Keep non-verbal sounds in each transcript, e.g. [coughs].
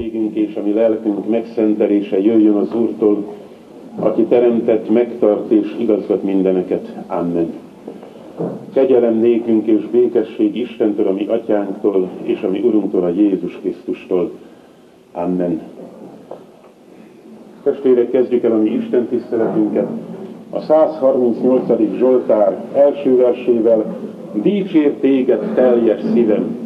Égünk és a mi lelkünk megszentelése jöjjön az Úrtól, aki teremtett, megtart és igazgat mindeneket. Amen. Kegyelem nékünk és békesség Istentől, a mi atyánktól, és a mi Urunktól, a Jézus Krisztustól. Amen. Testvérek, kezdjük el a mi Isten tiszteletünket. A 138. Zsoltár első versével Dicsér téged teljes szívem,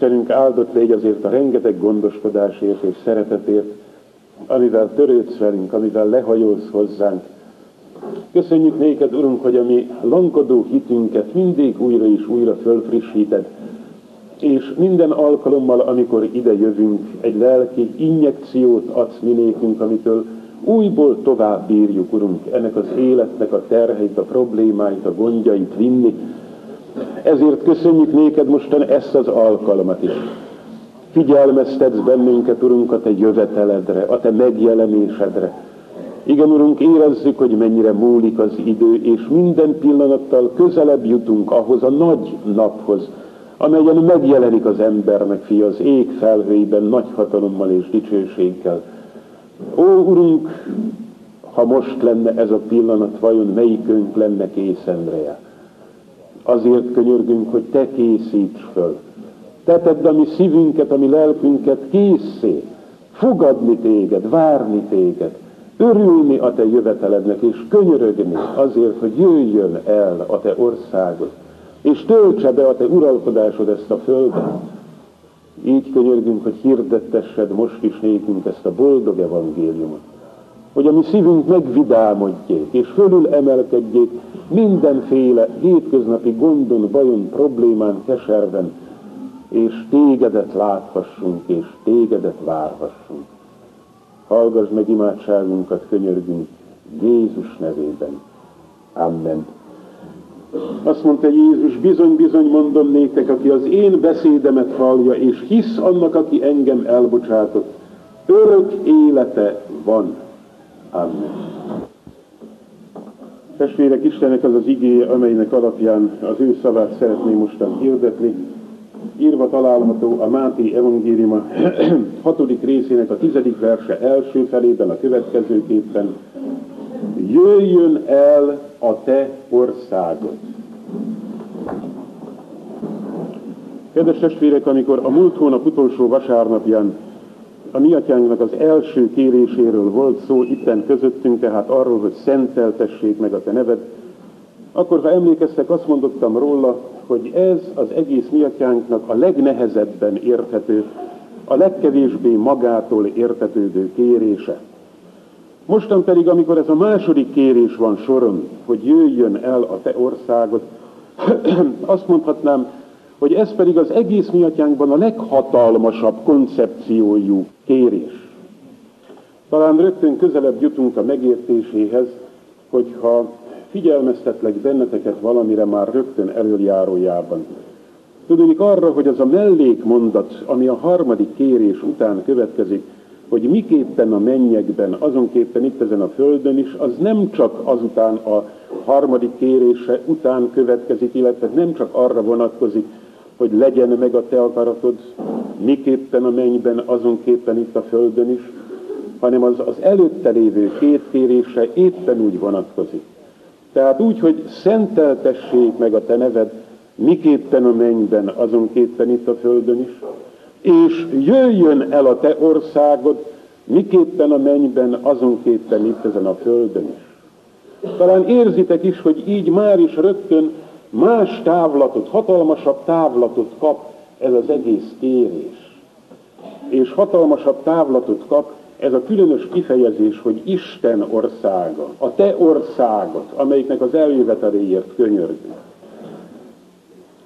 Istenünk áldott légy azért a rengeteg gondoskodásért és szeretetért, amivel törődsz velünk, amivel lehajolsz hozzánk. Köszönjük néked, Urunk, hogy a mi lankodó hitünket mindig újra és újra fölfrissíted, és minden alkalommal, amikor ide jövünk, egy lelki injekciót adsz minékünk, amitől újból tovább bírjuk, Urunk, ennek az életnek a terheit, a problémáit, a gondjait vinni, ezért köszönjük néked mostan ezt az alkalmat is. Figyelmeztetsz bennünket, Urunk, a Te jöveteledre, a Te megjelenésedre. Igen, Urunk, érezzük, hogy mennyire múlik az idő, és minden pillanattal közelebb jutunk ahhoz a nagy naphoz, amelyen megjelenik az embernek fia az ég felhőiben nagy hatalommal és dicsőséggel. Ó, Urunk, ha most lenne ez a pillanat, vajon melyikünk lenne készenre? Azért könyörgünk, hogy Te készíts föl. Te tedd a mi szívünket, a mi lelkünket készé, fogadni Téged, várni Téged, örülni a Te jövetelednek, és könyörögni azért, hogy jöjjön el a Te országod, és töltse be a Te uralkodásod ezt a földet. Így könyörgünk, hogy hirdettessed most is nékünk ezt a boldog evangéliumot hogy a mi szívünk megvidámodjék, és fölül emelkedjék mindenféle hétköznapi gondon, bajon, problémán, keserben, és tégedet láthassunk, és tégedet várhassunk. Hallgass meg imádságunkat, könyörgünk, Jézus nevében. Amen. Azt mondta Jézus, bizony-bizony mondom néktek, aki az én beszédemet hallja, és hisz annak, aki engem elbocsátott, örök élete van. Amen. Testvérek, Istennek az az igéje, amelynek alapján az ő szavát szeretném mostan hirdetni. Írva található a Máté evangéliuma [clears throat] hatodik részének a tizedik verse első felében a következőképpen. Jöjjön el a te országod. Kedves testvérek, amikor a múlt hónap utolsó vasárnapján a mi atyánknak az első kéréséről volt szó itten közöttünk, tehát arról, hogy szenteltessék meg a te neved, akkor ha emlékeztek, azt mondottam róla, hogy ez az egész miatyánknak a legnehezebben érthető, a legkevésbé magától értetődő kérése. Mostan pedig, amikor ez a második kérés van soron, hogy jöjjön el a te országod, [clears throat] azt mondhatnám, hogy ez pedig az egész miatyánkban a leghatalmasabb koncepciójú kérés. Talán rögtön közelebb jutunk a megértéséhez, hogyha figyelmeztetlek benneteket valamire már rögtön előjárójában. Tudnék arra, hogy az a mellékmondat, ami a harmadik kérés után következik, hogy miképpen a mennyekben, azonképpen itt ezen a földön is, az nem csak azután a harmadik kérése után következik, illetve nem csak arra vonatkozik, hogy legyen meg a te akaratod, miképpen a mennyben, azonképpen itt a földön is, hanem az, az előtte lévő két kérése éppen úgy vonatkozik. Tehát úgy, hogy szenteltessék meg a te neved, miképpen a mennyben, azonképpen itt a földön is, és jöjjön el a te országod, miképpen a mennyben, azonképpen itt ezen a földön is. Talán érzitek is, hogy így már is rögtön más távlatot, hatalmasabb távlatot kap ez az egész kérés. És hatalmasabb távlatot kap ez a különös kifejezés, hogy Isten országa, a te országot, amelyiknek az eljöveteléért könyörgünk.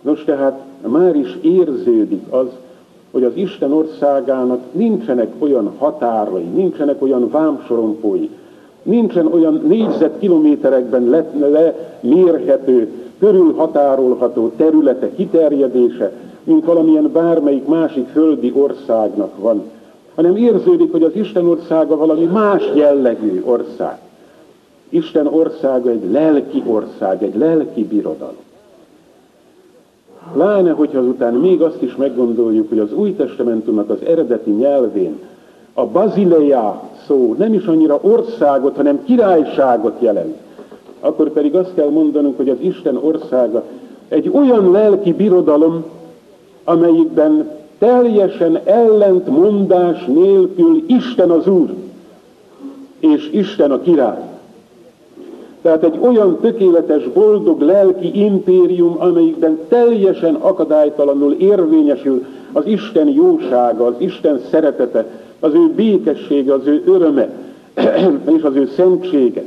Nos, tehát már is érződik az, hogy az Isten országának nincsenek olyan határai, nincsenek olyan vámsorompói, nincsen olyan négyzetkilométerekben lemérhető, körülhatárolható területe, kiterjedése, mint valamilyen bármelyik másik földi országnak van, hanem érződik, hogy az Isten országa valami más jellegű ország. Isten országa egy lelki ország, egy lelki birodalom. Pláne, hogyha azután még azt is meggondoljuk, hogy az Új Testamentumnak az eredeti nyelvén a bazileia szó nem is annyira országot, hanem királyságot jelent, akkor pedig azt kell mondanunk, hogy az Isten országa egy olyan lelki birodalom, amelyikben teljesen ellentmondás nélkül Isten az Úr, és Isten a király. Tehát egy olyan tökéletes, boldog lelki impérium, amelyikben teljesen akadálytalanul érvényesül az Isten jósága, az Isten szeretete, az ő békessége, az ő öröme [clears throat] és az ő szentsége.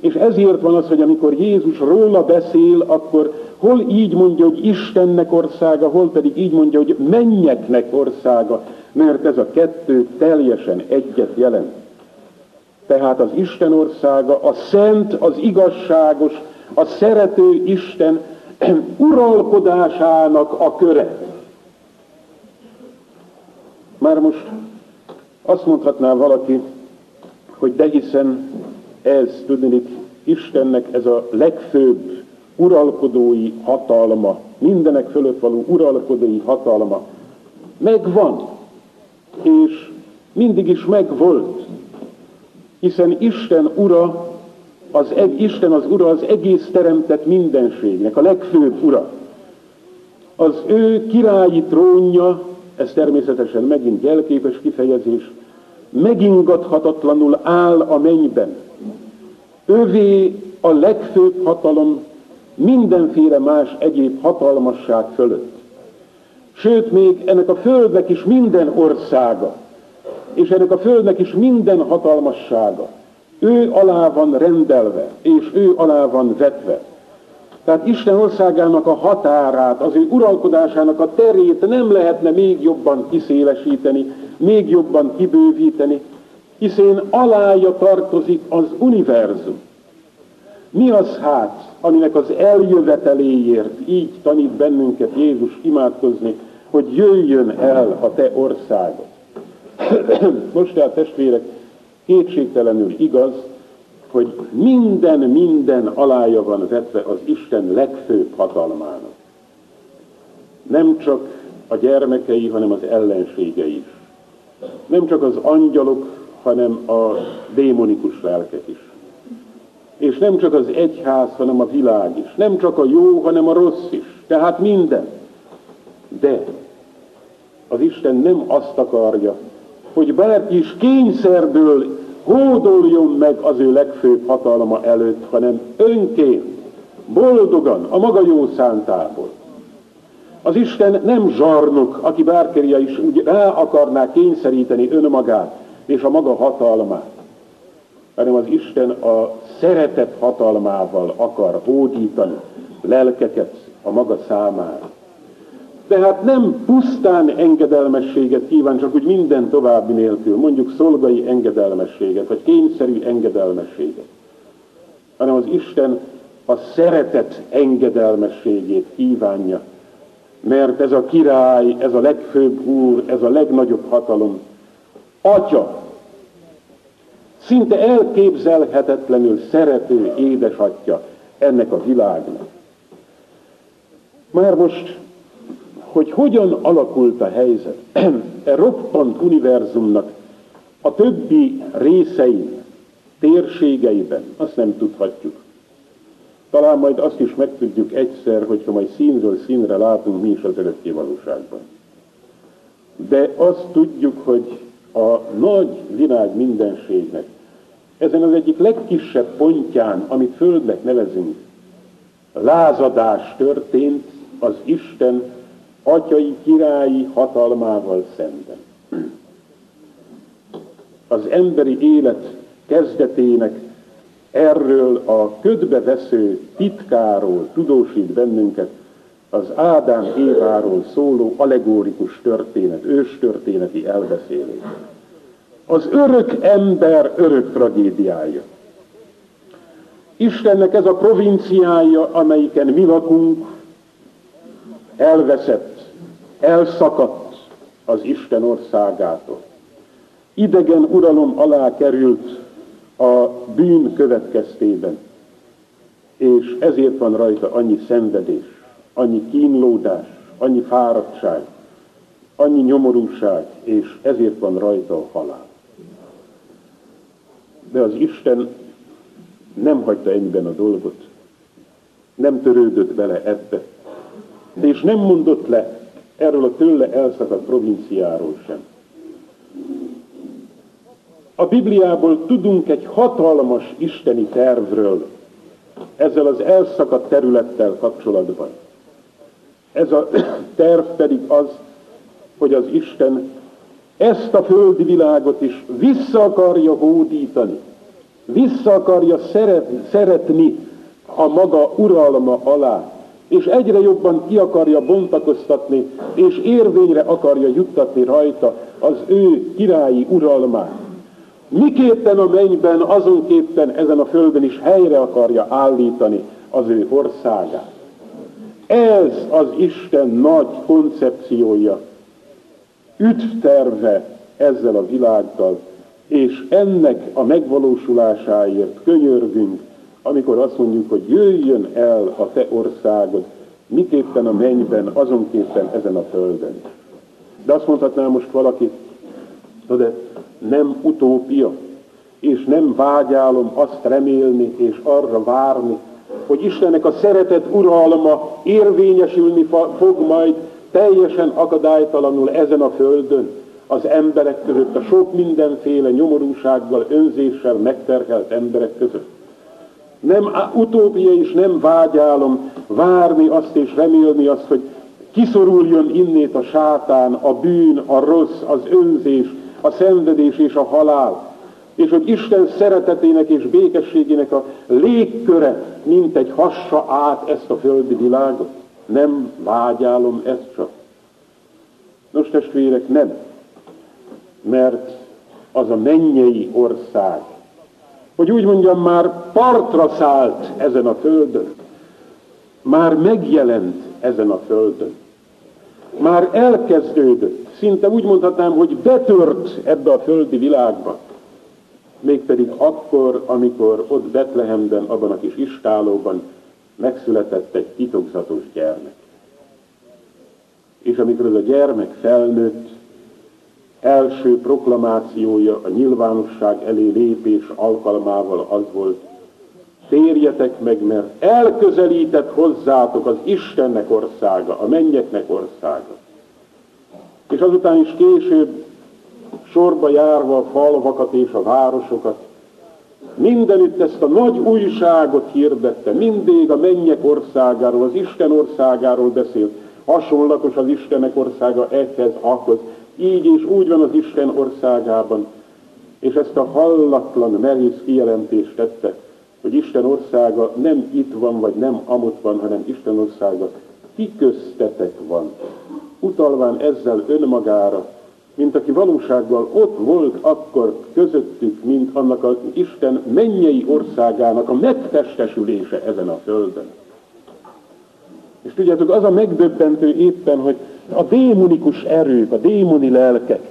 És ezért van az, hogy amikor Jézus róla beszél, akkor hol így mondja, hogy Istennek országa, hol pedig így mondja, hogy mennyeknek országa, mert ez a kettő teljesen egyet jelent. Tehát az Isten országa, a szent, az igazságos, a szerető Isten [clears throat] uralkodásának a köre. Már most azt mondhatná valaki, hogy de hiszen ez, tudni, Istennek ez a legfőbb uralkodói hatalma, mindenek fölött való uralkodói hatalma megvan, és mindig is megvolt, hiszen Isten ura, az, Isten az ura az egész teremtett mindenségnek, a legfőbb ura. Az ő királyi trónja, ez természetesen megint jelképes kifejezés, megingathatatlanul áll a mennyben. Övé a legfőbb hatalom mindenféle más egyéb hatalmasság fölött. Sőt, még ennek a földnek is minden országa, és ennek a földnek is minden hatalmassága, ő alá van rendelve, és ő alá van vetve. Tehát Isten országának a határát, az ő uralkodásának a terét nem lehetne még jobban kiszélesíteni, még jobban kibővíteni, hiszen alája tartozik az univerzum. Mi az hát, aminek az eljöveteléért így tanít bennünket Jézus imádkozni, hogy jöjjön el a te országod. [coughs] Most tehát testvérek, kétségtelenül igaz, hogy minden, minden alája van vetve az Isten legfőbb hatalmának. Nem csak a gyermekei, hanem az ellenségei is. Nem csak az angyalok, hanem a démonikus lelkek is. És nem csak az egyház, hanem a világ is. Nem csak a jó, hanem a rossz is. Tehát minden. De az Isten nem azt akarja, hogy bárki is kényszerből hódoljon meg az ő legfőbb hatalma előtt, hanem önként, boldogan, a maga jó szántából. Az Isten nem zsarnok, aki bárkerja is úgy rá akarná kényszeríteni önmagát és a maga hatalmát, hanem az Isten a szeretet hatalmával akar hódítani lelkeket a maga számára. Tehát nem pusztán engedelmességet kíván, csak úgy minden további nélkül, mondjuk szolgai engedelmességet, vagy kényszerű engedelmességet, hanem az Isten a szeretet engedelmességét kívánja, mert ez a király, ez a legfőbb úr, ez a legnagyobb hatalom, atya, szinte elképzelhetetlenül szerető édesatja ennek a világnak. Már most, hogy hogyan alakult a helyzet, e roppant univerzumnak a többi részein, térségeiben, azt nem tudhatjuk. Talán majd azt is megtudjuk egyszer, hogyha majd színről színre látunk mi is az örökké valóságban. De azt tudjuk, hogy a nagy világ mindenségnek ezen az egyik legkisebb pontján, amit Földnek nevezünk, lázadás történt az Isten atyai királyi hatalmával szemben. Az emberi élet kezdetének erről a ködbe vesző titkáról tudósít bennünket az Ádám Éváról szóló allegórikus történet, őstörténeti elbeszélés. Az örök ember örök tragédiája. Istennek ez a provinciája, amelyiken mi lakunk, elveszett, elszakadt az Isten országától. Idegen uralom alá került a bűn következtében, és ezért van rajta annyi szenvedés, annyi kínlódás, annyi fáradtság, annyi nyomorúság, és ezért van rajta a halál. De az Isten nem hagyta ennyiben a dolgot, nem törődött bele ebbe, és nem mondott le erről a tőle elszakadt provinciáról sem. A Bibliából tudunk egy hatalmas isteni tervről, ezzel az elszakadt területtel kapcsolatban. Ez a [coughs] terv pedig az, hogy az Isten ezt a földi világot is vissza akarja hódítani, vissza akarja szeret, szeretni a maga uralma alá, és egyre jobban ki akarja bontakoztatni, és érvényre akarja juttatni rajta az ő királyi uralmát. Miképpen a mennyben, azonképpen ezen a földön is helyre akarja állítani az ő országát. Ez az Isten nagy koncepciója, üdvterve ezzel a világgal, és ennek a megvalósulásáért könyörgünk, amikor azt mondjuk, hogy jöjjön el a te országod, miképpen a mennyben, azonképpen ezen a földön. De azt mondhatná most valaki, de nem utópia, és nem vágyálom azt remélni és arra várni, hogy Istennek a szeretet uralma érvényesülni fog majd teljesen akadálytalanul ezen a földön, az emberek között, a sok mindenféle nyomorúsággal, önzéssel megterhelt emberek között. Nem utópia is nem vágyálom várni azt és remélni azt, hogy kiszoruljon innét a sátán, a bűn, a rossz, az önzés, a szenvedés és a halál, és hogy Isten szeretetének és békességének a légköre, mint egy hassa át ezt a földi világot. Nem vágyálom ezt csak. Nos, testvérek, nem. Mert az a mennyei ország, hogy úgy mondjam, már partra szállt ezen a földön, már megjelent ezen a földön, már elkezdődött, szinte úgy mondhatnám, hogy betört ebbe a földi világba, mégpedig akkor, amikor ott Betlehemben, abban a kis istálóban megszületett egy titokzatos gyermek. És amikor ez a gyermek felnőtt, első proklamációja a nyilvánosság elé lépés alkalmával az volt, térjetek meg, mert elközelített hozzátok az Istennek országa, a mennyeknek országa. És azután is később sorba járva a falvakat és a városokat, mindenütt ezt a nagy újságot hirdette, mindig a mennyek országáról, az Isten országáról beszélt, hasonlatos az Istenek országa egyhez, ahhoz. Így és úgy van az Isten országában. És ezt a hallatlan merész kijelentést tette, hogy Isten országa nem itt van, vagy nem amott van, hanem Isten országa ti köztetek van. Utalván ezzel önmagára, mint aki valósággal ott volt akkor közöttük, mint annak az Isten mennyei országának a megtestesülése ezen a földön. És tudjátok, az a megdöbbentő éppen, hogy a démonikus erők, a démoni lelkek,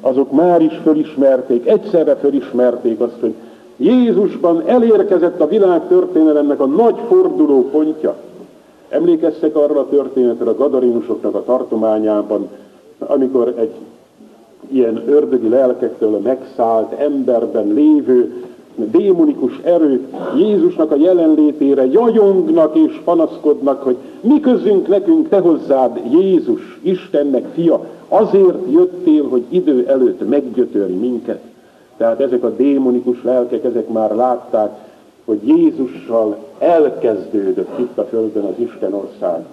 azok már is fölismerték, egyszerre fölismerték azt, hogy Jézusban elérkezett a világ történelemnek a nagy forduló pontja. Emlékeztek arra a történetre a gadarinusoknak a tartományában, amikor egy ilyen ördögi lelkektől megszállt emberben lévő démonikus erők Jézusnak a jelenlétére jajongnak és panaszkodnak, hogy mi közünk nekünk, te hozzád Jézus, Istennek fia, azért jöttél, hogy idő előtt meggyötörj minket. Tehát ezek a démonikus lelkek, ezek már látták, hogy Jézussal elkezdődött itt a Földön az Isten ország.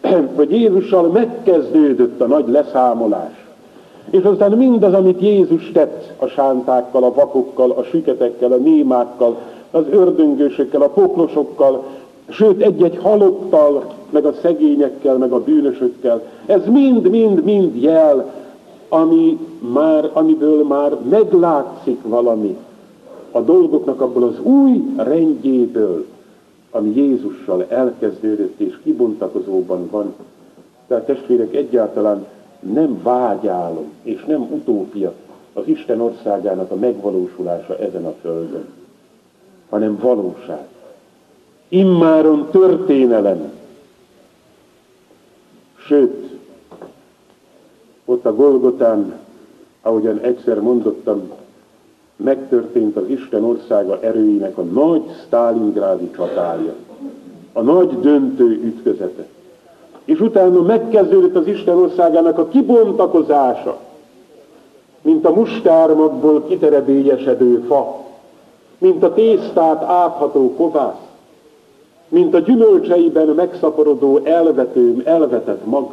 [clears throat] hogy Jézussal megkezdődött a nagy leszámolás. És aztán mindaz, amit Jézus tett a sántákkal, a vakokkal, a süketekkel, a némákkal, az ördöngősökkel, a poklosokkal, sőt egy-egy halottal, meg a szegényekkel, meg a bűnösökkel, ez mind-mind-mind jel, ami már, amiből már meglátszik valami a dolgoknak abból az új rendjéből, ami Jézussal elkezdődött és kibontakozóban van. Tehát testvérek, egyáltalán nem vágyálom és nem utópia az Isten országának a megvalósulása ezen a földön, hanem valóság. Immáron történelem. Sőt, ott a Golgotán, ahogyan egyszer mondottam, megtörtént az Isten országa erőinek a nagy Sztálingrádi csatája, a nagy döntő ütközete és utána megkezdődött az Isten országának a kibontakozása, mint a mustármagból kiterebélyesedő fa, mint a tésztát átható kovász, mint a gyümölcseiben megszaporodó elvető, elvetett mag.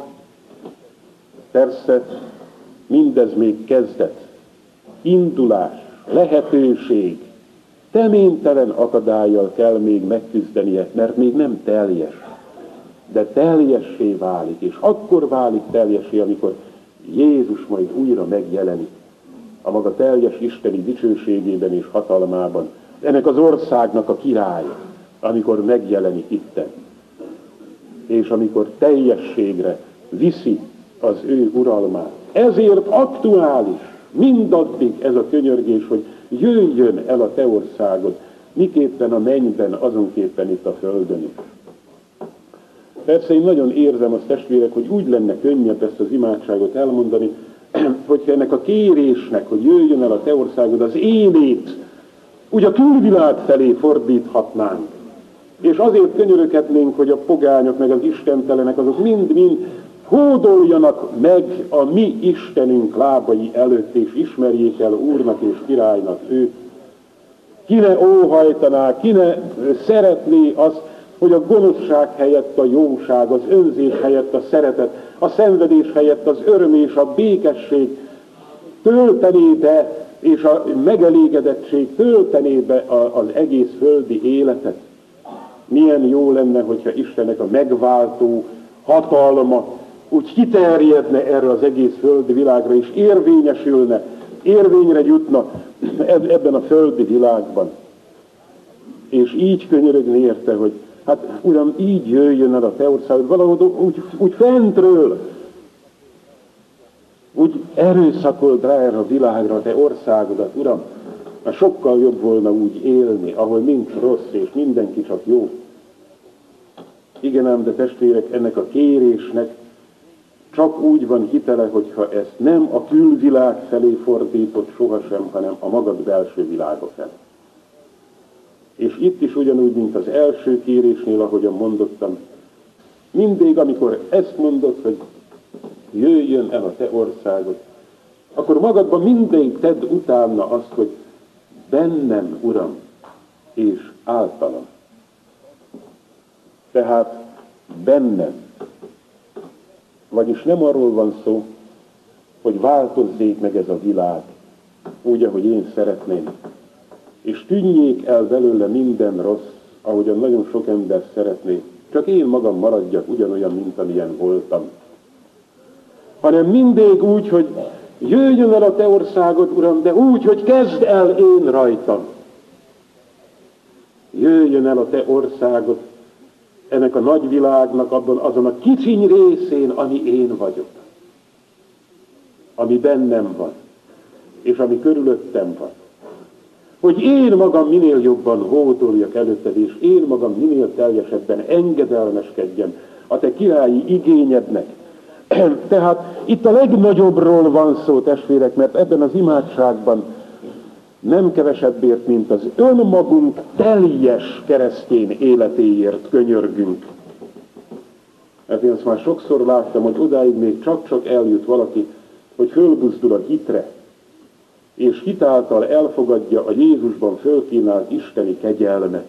Persze mindez még kezdet, indulás, lehetőség, teménytelen akadályjal kell még megküzdenie, mert még nem teljes de teljessé válik, és akkor válik teljessé, amikor Jézus majd újra megjelenik a maga teljes isteni dicsőségében és hatalmában. Ennek az országnak a királya, amikor megjelenik itten. És amikor teljességre viszi az ő uralmát. Ezért aktuális mindaddig ez a könyörgés, hogy jöjjön el a te országod, miképpen a mennyben, azonképpen itt a földön is. Persze én nagyon érzem azt testvérek, hogy úgy lenne könnyebb ezt az imádságot elmondani, [clears throat] hogyha ennek a kérésnek, hogy jöjjön el a te országod, az élét úgy a külvilág felé fordíthatnánk. És azért könyöröghetnénk, hogy a pogányok, meg az istentelenek, azok mind-mind hódoljanak meg a mi Istenünk lábai előtt, és ismerjék el Úrnak és Királynak őt. Ki ne óhajtaná, ki ne szeretné azt, hogy a gonoszság helyett a jóság, az önzés helyett a szeretet, a szenvedés helyett az öröm és a békesség töltené be, és a megelégedettség töltené be az egész földi életet. Milyen jó lenne, hogyha Istennek a megváltó hatalma úgy kiterjedne erre az egész földi világra, és érvényesülne, érvényre jutna ebben a földi világban. És így könyörögni érte, hogy Hát Uram, így jöjjön el a te országod, valahogy úgy, úgy fentről, úgy erőszakold rá erre a világra a te országodat, Uram, mert sokkal jobb volna úgy élni, ahol nincs rossz, és mindenki csak jó. Igen ám, de testvérek, ennek a kérésnek csak úgy van hitele, hogyha ezt nem a külvilág felé fordított sohasem, hanem a magad belső világa felé. És itt is ugyanúgy, mint az első kérésnél, ahogyan mondottam, mindig, amikor ezt mondod, hogy jöjjön el a te országod, akkor magadban mindig tedd utána azt, hogy bennem, Uram, és általam. Tehát bennem. Vagyis nem arról van szó, hogy változzék meg ez a világ, úgy, ahogy én szeretném, és tűnjék el belőle minden rossz, ahogyan nagyon sok ember szeretné, csak én magam maradjak ugyanolyan, mint amilyen voltam. Hanem mindig úgy, hogy jöjjön el a te országod, Uram, de úgy, hogy kezd el én rajtam. Jöjjön el a te országod, ennek a nagy világnak abban azon a kicsiny részén, ami én vagyok. Ami bennem van, és ami körülöttem van hogy én magam minél jobban hódoljak előtted, és én magam minél teljesebben engedelmeskedjem a te királyi igényednek. [clears throat] Tehát itt a legnagyobbról van szó, testvérek, mert ebben az imádságban nem kevesebbért, mint az önmagunk teljes keresztény életéért könyörgünk. Mert én azt már sokszor láttam, hogy odáig még csak-csak eljut valaki, hogy fölbuzdul a hitre, és hitáltal elfogadja a Jézusban fölkínált isteni kegyelmet.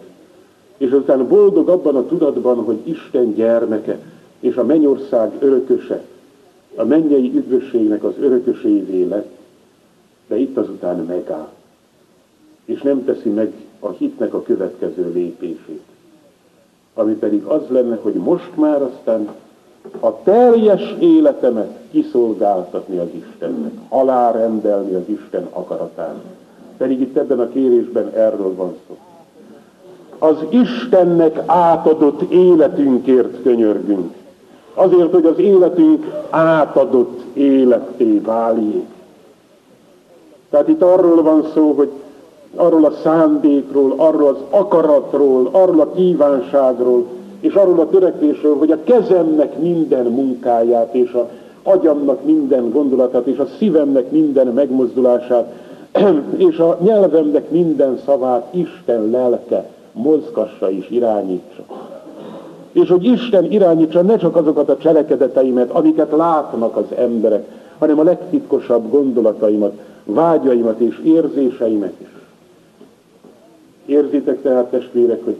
És azután boldog abban a tudatban, hogy Isten gyermeke, és a mennyország örököse, a mennyei üdvösségnek az örökösévé lett, de itt azután megáll, és nem teszi meg a hitnek a következő lépését, ami pedig az lenne, hogy most már aztán a teljes életemet kiszolgáltatni az Istennek, alárendelni az Isten akaratán. Pedig itt ebben a kérésben erről van szó. Az Istennek átadott életünkért könyörgünk. Azért, hogy az életünk átadott életté váljék. Tehát itt arról van szó, hogy arról a szándékról, arról az akaratról, arról a kívánságról, és arról a törekvésről, hogy a kezemnek minden munkáját, és a agyamnak minden gondolatát, és a szívemnek minden megmozdulását, [clears throat] és a nyelvemnek minden szavát Isten lelke mozgassa és irányítsa. És hogy Isten irányítsa ne csak azokat a cselekedeteimet, amiket látnak az emberek, hanem a legtitkosabb gondolataimat, vágyaimat és érzéseimet is. Érzitek tehát, testvérek, hogy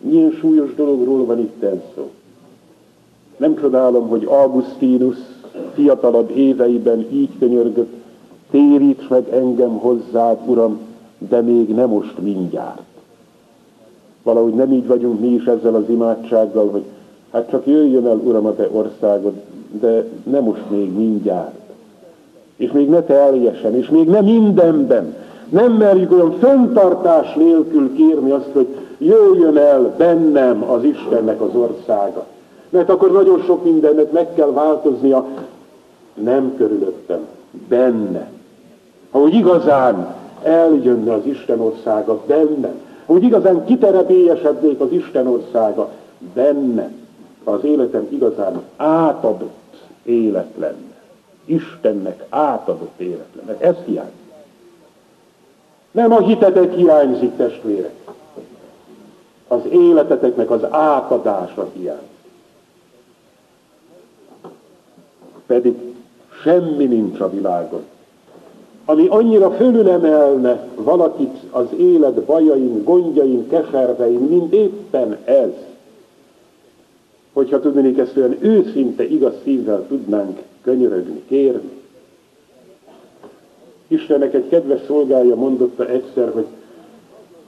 milyen súlyos dologról van itt szó. Nem csodálom, hogy Augustinus fiatalabb éveiben így könyörgött, téríts meg engem hozzád, Uram, de még nem most mindjárt. Valahogy nem így vagyunk mi is ezzel az imádsággal, hogy hát csak jöjjön el, Uram, a te országod, de nem most még mindjárt. És még ne teljesen, és még nem mindenben. Nem merjük olyan föntartás nélkül kérni azt, hogy jöjjön el bennem az Istennek az országa. Mert akkor nagyon sok mindennek meg kell változnia, nem körülöttem, benne. Ahogy igazán eljönne az Isten országa benne, hogy igazán kiterepélyesednék az Isten országa benne, az életem igazán átadott élet lenne. Istennek átadott élet lenne. Ez hiányzik. Nem a hitetek hiányzik, testvérek az életeteknek az átadása hiány. Pedig semmi nincs a világon, ami annyira fölülemelne valakit az élet bajain, gondjain, keservein, mint éppen ez. Hogyha tudnék ezt olyan őszinte, igaz szívvel tudnánk könyörögni, kérni. Istennek egy kedves szolgája mondotta egyszer, hogy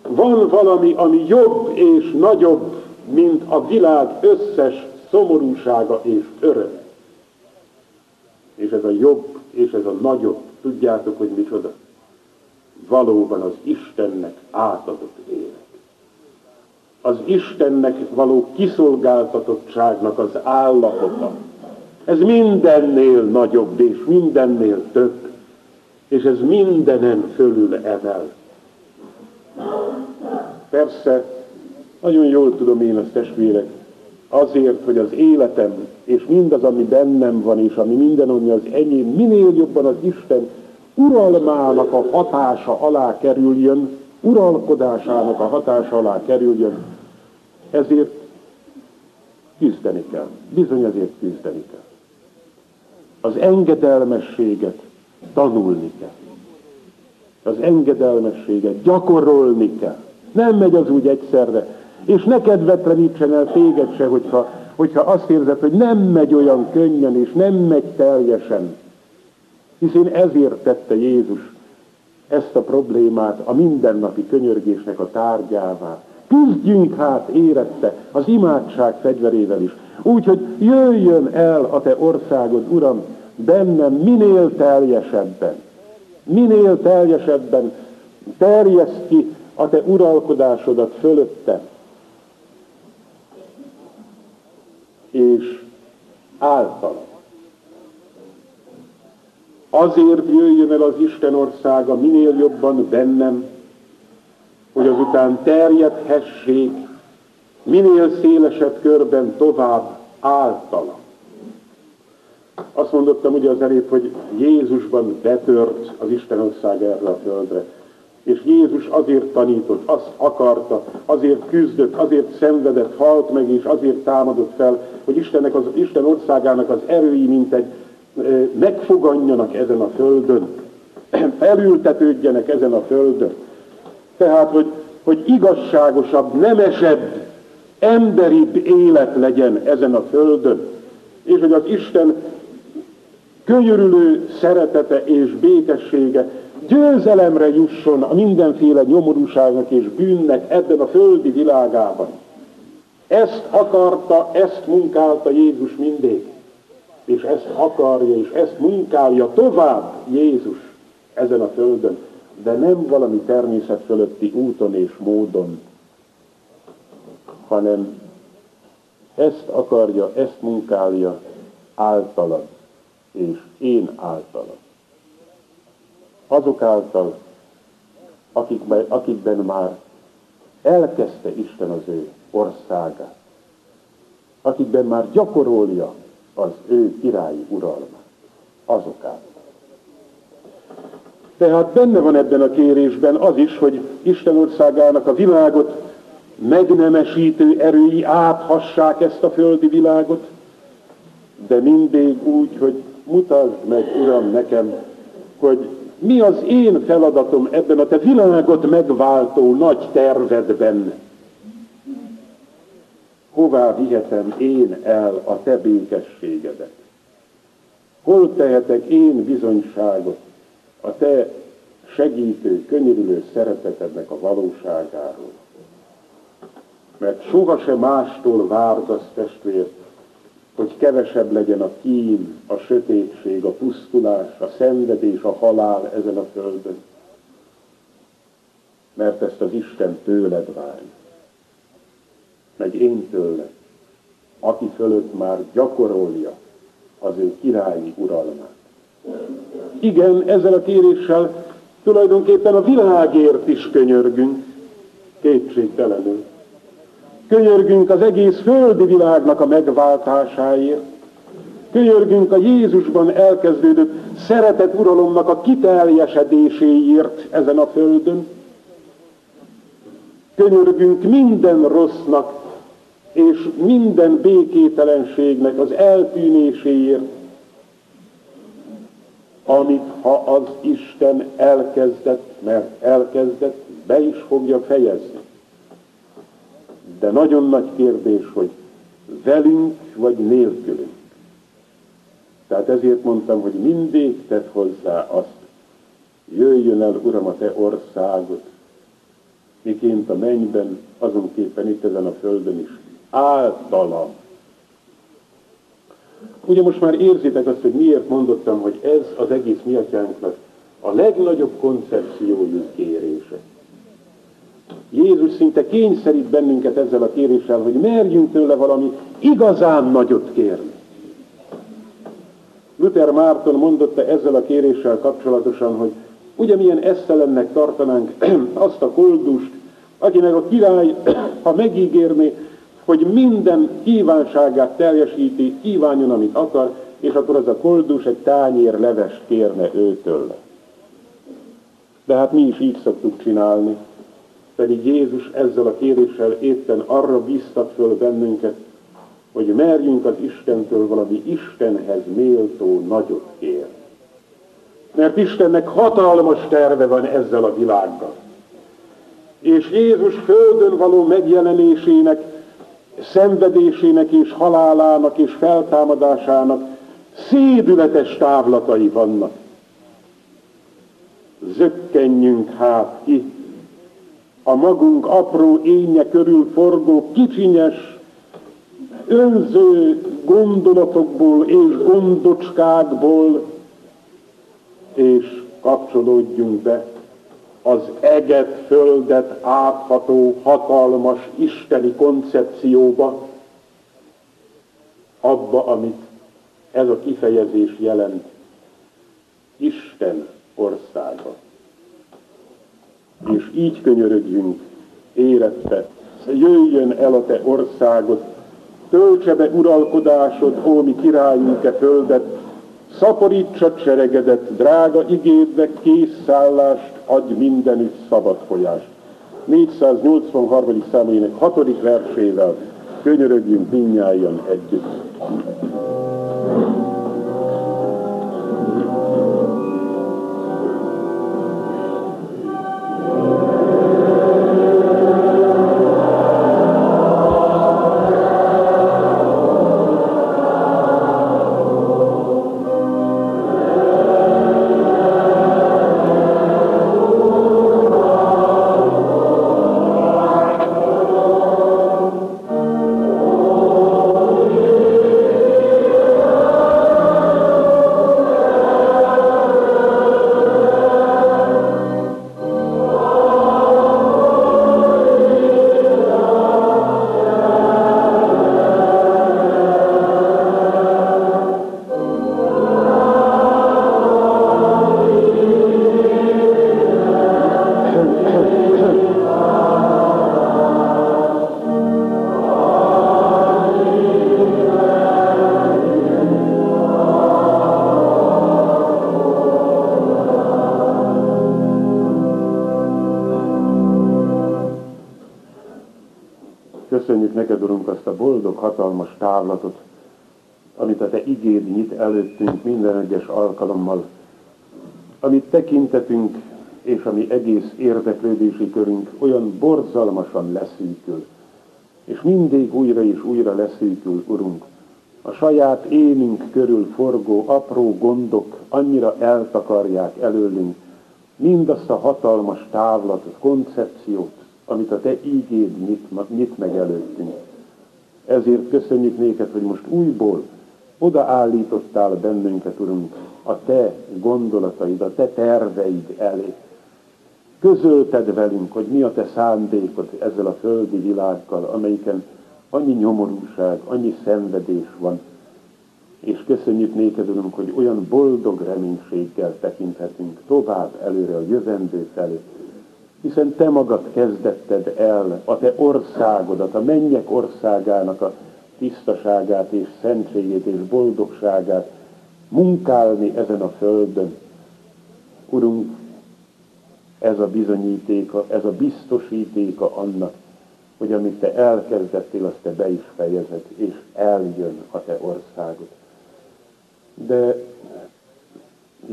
van valami, ami jobb és nagyobb, mint a világ összes szomorúsága és öröme. És ez a jobb és ez a nagyobb, tudjátok, hogy micsoda? Valóban az Istennek átadott élet. Az Istennek való kiszolgáltatottságnak az állapota. Ez mindennél nagyobb és mindennél több, és ez mindenen fölül emel. Persze, nagyon jól tudom én azt testvérek, azért, hogy az életem és mindaz, ami bennem van, és ami minden, ami az enyém, minél jobban az Isten uralmának a hatása alá kerüljön, uralkodásának a hatása alá kerüljön, ezért küzdeni kell. Bizony ezért küzdeni kell. Az engedelmességet tanulni kell az engedelmességet gyakorolni kell. Nem megy az úgy egyszerre. És ne kedvetlenítsen el téged se, hogyha hogyha azt érzed, hogy nem megy olyan könnyen, és nem megy teljesen. Hiszen ezért tette Jézus ezt a problémát a mindennapi könyörgésnek a tárgyává. Küzdjünk hát érette az imádság fegyverével is. Úgyhogy jöjjön el a te országod, Uram, bennem minél teljesebben. Minél teljesebben terjeszt ki a te uralkodásodat fölötte. És által. Azért jöjjön el az Isten országa minél jobban bennem, hogy azután terjedhessék minél szélesebb körben tovább általa. Azt mondottam ugye az előbb, hogy Jézusban betört az Isten ország erre a földre. És Jézus azért tanított, azt akarta, azért küzdött, azért szenvedett, halt meg, és azért támadott fel, hogy Istennek az, Isten országának az erői, mint egy megfoganjanak ezen a földön, [clears throat] elültetődjenek ezen a földön. Tehát, hogy, hogy igazságosabb, nemesebb, emberibb élet legyen ezen a földön, és hogy az Isten könyörülő szeretete és békessége győzelemre jusson a mindenféle nyomorúságnak és bűnnek ebben a földi világában. Ezt akarta, ezt munkálta Jézus mindig, és ezt akarja, és ezt munkálja tovább Jézus ezen a földön, de nem valami természet fölötti úton és módon, hanem ezt akarja, ezt munkálja általad, és én általad. Azok által, akikben, akikben már elkezdte Isten az ő országát, akikben már gyakorolja az ő királyi uralmát, azok által. Tehát benne van ebben a kérésben az is, hogy Isten országának a világot megnemesítő erői áthassák ezt a földi világot, de mindig úgy, hogy mutasd meg, Uram, nekem, hogy mi az én feladatom ebben a te világot megváltó nagy tervedben. Hová vihetem én el a te békességedet? Hol tehetek én bizonyságot a te segítő, könyörülő szeretetednek a valóságáról? Mert sohasem mástól várd azt testvért, hogy kevesebb legyen a kín, a sötétség, a pusztulás, a szenvedés, a halál ezen a földön. Mert ezt az Isten tőled várja. Meg én tőle, aki fölött már gyakorolja az ő királyi uralmát. Igen, ezzel a kéréssel tulajdonképpen a világért is könyörgünk, kétségtelenül. Könyörgünk az egész földi világnak a megváltásáért. Könyörgünk a Jézusban elkezdődött szeretet uralomnak a kiteljesedéséért ezen a földön. Könyörgünk minden rossznak és minden békételenségnek az eltűnéséért, amit ha az Isten elkezdett, mert elkezdett, be is fogja fejezni. De nagyon nagy kérdés, hogy velünk vagy nélkülünk. Tehát ezért mondtam, hogy mindig tedd hozzá azt, jöjjön el, Uram, a Te országod, miként a mennyben, azonképpen itt ezen a földön is, általam. Ugye most már érzitek azt, hogy miért mondottam, hogy ez az egész miatyánknak a legnagyobb koncepciójú kérése. Jézus szinte kényszerít bennünket ezzel a kéréssel, hogy merjünk tőle valami igazán nagyot kérni. Luther Márton mondotta ezzel a kéréssel kapcsolatosan, hogy ugye milyen eszelennek tartanánk [clears throat] azt a koldust, akinek a király, [clears throat] ha megígérné, hogy minden kívánságát teljesíti, kívánjon, amit akar, és akkor az a koldus egy tányér leves kérne őtől. De hát mi is így szoktuk csinálni pedig Jézus ezzel a kéréssel éppen arra bíztat föl bennünket, hogy merjünk az Istentől valami Istenhez méltó nagyot kér. Mert Istennek hatalmas terve van ezzel a világgal. És Jézus földön való megjelenésének szenvedésének és halálának és feltámadásának szédületes távlatai vannak. Zökkenjünk hát ki a magunk apró énje körül forgó kicsinyes, önző gondolatokból és gondocskákból, és kapcsolódjunk be az eget, földet átható, hatalmas isteni koncepcióba, abba, amit ez a kifejezés jelent. Isten országa. És így könyörögjünk érette, jöjjön el a te országod, töltse be uralkodásod, ó mi királyunk-e földet, szaporítsa seregedet, drága igédnek készszállást, adj mindenütt szabad folyást. 483. számének 6. versével könyörögjünk minnyáján együtt. Távlatot, amit a Te igéd nyit előttünk minden egyes alkalommal, amit tekintetünk és ami egész érdeklődési körünk olyan borzalmasan leszűkül, és mindig újra és újra leszűkül, Urunk. A saját énünk körül forgó apró gondok annyira eltakarják előlünk mindazt a hatalmas távlatot, koncepciót, amit a Te ígéd nyit, nyit meg előttünk. Ezért köszönjük néked, hogy most újból odaállítottál bennünket, Urunk, a Te gondolataid, a Te terveid elé. Közölted velünk, hogy mi a Te szándékod ezzel a földi világgal, amelyiken annyi nyomorúság, annyi szenvedés van. És köszönjük néked, Urunk, hogy olyan boldog reménységgel tekinthetünk tovább előre a jövendő felé hiszen te magad kezdetted el a te országodat, a mennyek országának a tisztaságát és szentségét és boldogságát munkálni ezen a földön. Urunk, ez a bizonyítéka, ez a biztosítéka annak, hogy amit te elkezdettél, azt te be is fejezed, és eljön a te országod. De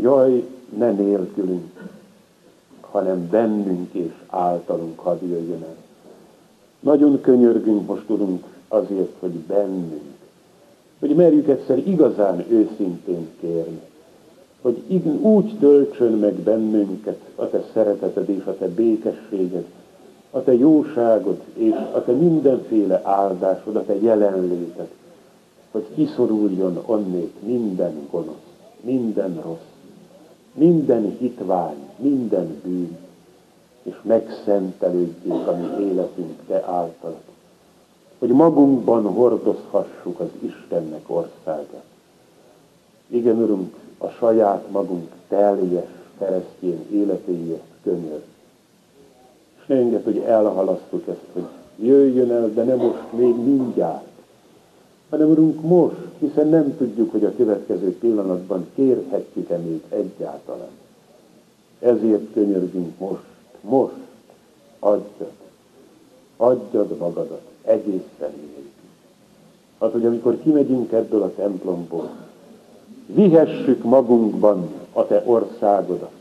jaj, ne nélkülünk, hanem bennünk és általunk hadd jöjjön el. Nagyon könyörgünk most, Urunk, azért, hogy bennünk, hogy merjük egyszer igazán őszintén kérni, hogy úgy töltsön meg bennünket a Te szereteted és a Te békességed, a Te jóságod és a Te mindenféle áldásod, a Te jelenléted, hogy kiszoruljon onnét minden gonosz, minden rossz, minden hitvány, minden bűn, és megszentelődjék a mi életünk Te általad, hogy magunkban hordozhassuk az Istennek országát. Igen, Urunk, a saját magunk teljes keresztjén életéért könyör. És ne enged, hogy elhalasztuk ezt, hogy jöjjön el, de nem most, még mindjárt, hanem Urunk most, hiszen nem tudjuk, hogy a következő pillanatban kérhetjük-e még egyáltalán. Ezért könyörgünk most, most adjad, adjad magadat egészen végig. Hát, hogy amikor kimegyünk ebből a templomból, vihessük magunkban a te országodat,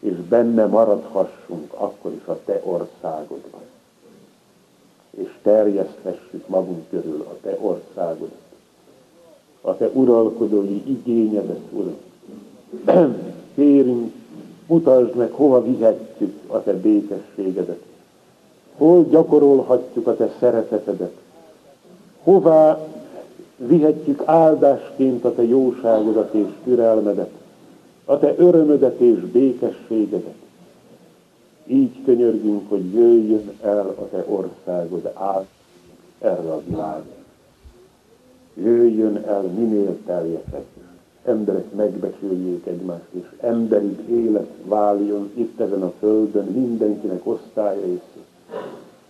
és benne maradhassunk akkor is a te országodban. és terjeszthessük magunk körül a Te országodat, a Te uralkodói igényedet, Uram. [clears throat] Kérünk, mutasd meg, hova vihetjük a Te békességedet, hol gyakorolhatjuk a Te szeretetedet, hová vihetjük áldásként a Te jóságodat és türelmedet, a Te örömödet és békességedet. Így könyörgünk, hogy jöjjön el a Te országod át erre a világra. Jöjjön el minél teljesebb. Emberek megbecsüljék egymást, és emberi élet váljon itt ezen a földön mindenkinek osztálya és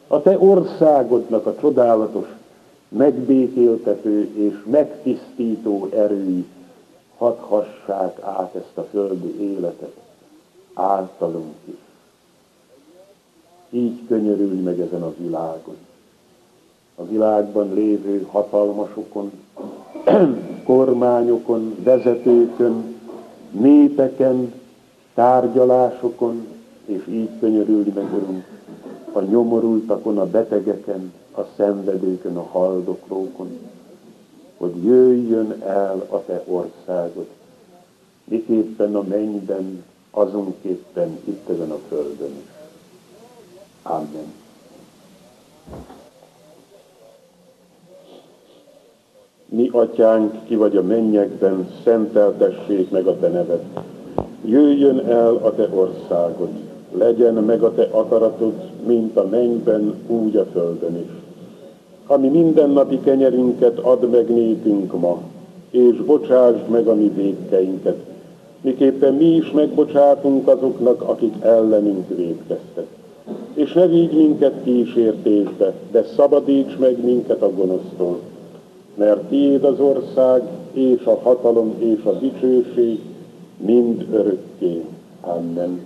A Te országodnak a csodálatos, megbékéltető és megtisztító erői hadhassák át ezt a földi életet általunk is. Így könyörülj meg ezen a világon. A világban lévő hatalmasokon, [clears throat] kormányokon, vezetőkön, népeken, tárgyalásokon, és így könyörülj meg, Urunk, a nyomorultakon, a betegeken, a szenvedőkön, a haldoklókon, hogy jöjjön el a Te országod, miképpen a mennyben, azonképpen itt ezen a földön is. Amen. Mi, atyánk, ki vagy a mennyekben, szenteltessék meg a te neved. Jöjjön el a te országod, legyen meg a te akaratod, mint a mennyben, úgy a földön is. Ami mindennapi kenyerünket add meg nékünk ma, és bocsásd meg a mi védkeinket, miképpen mi is megbocsátunk azoknak, akik ellenünk védkeztek és ne vigy minket kísértésbe, de szabadíts meg minket a gonosztól. Mert tiéd az ország, és a hatalom, és a dicsőség mind örökké. Amen.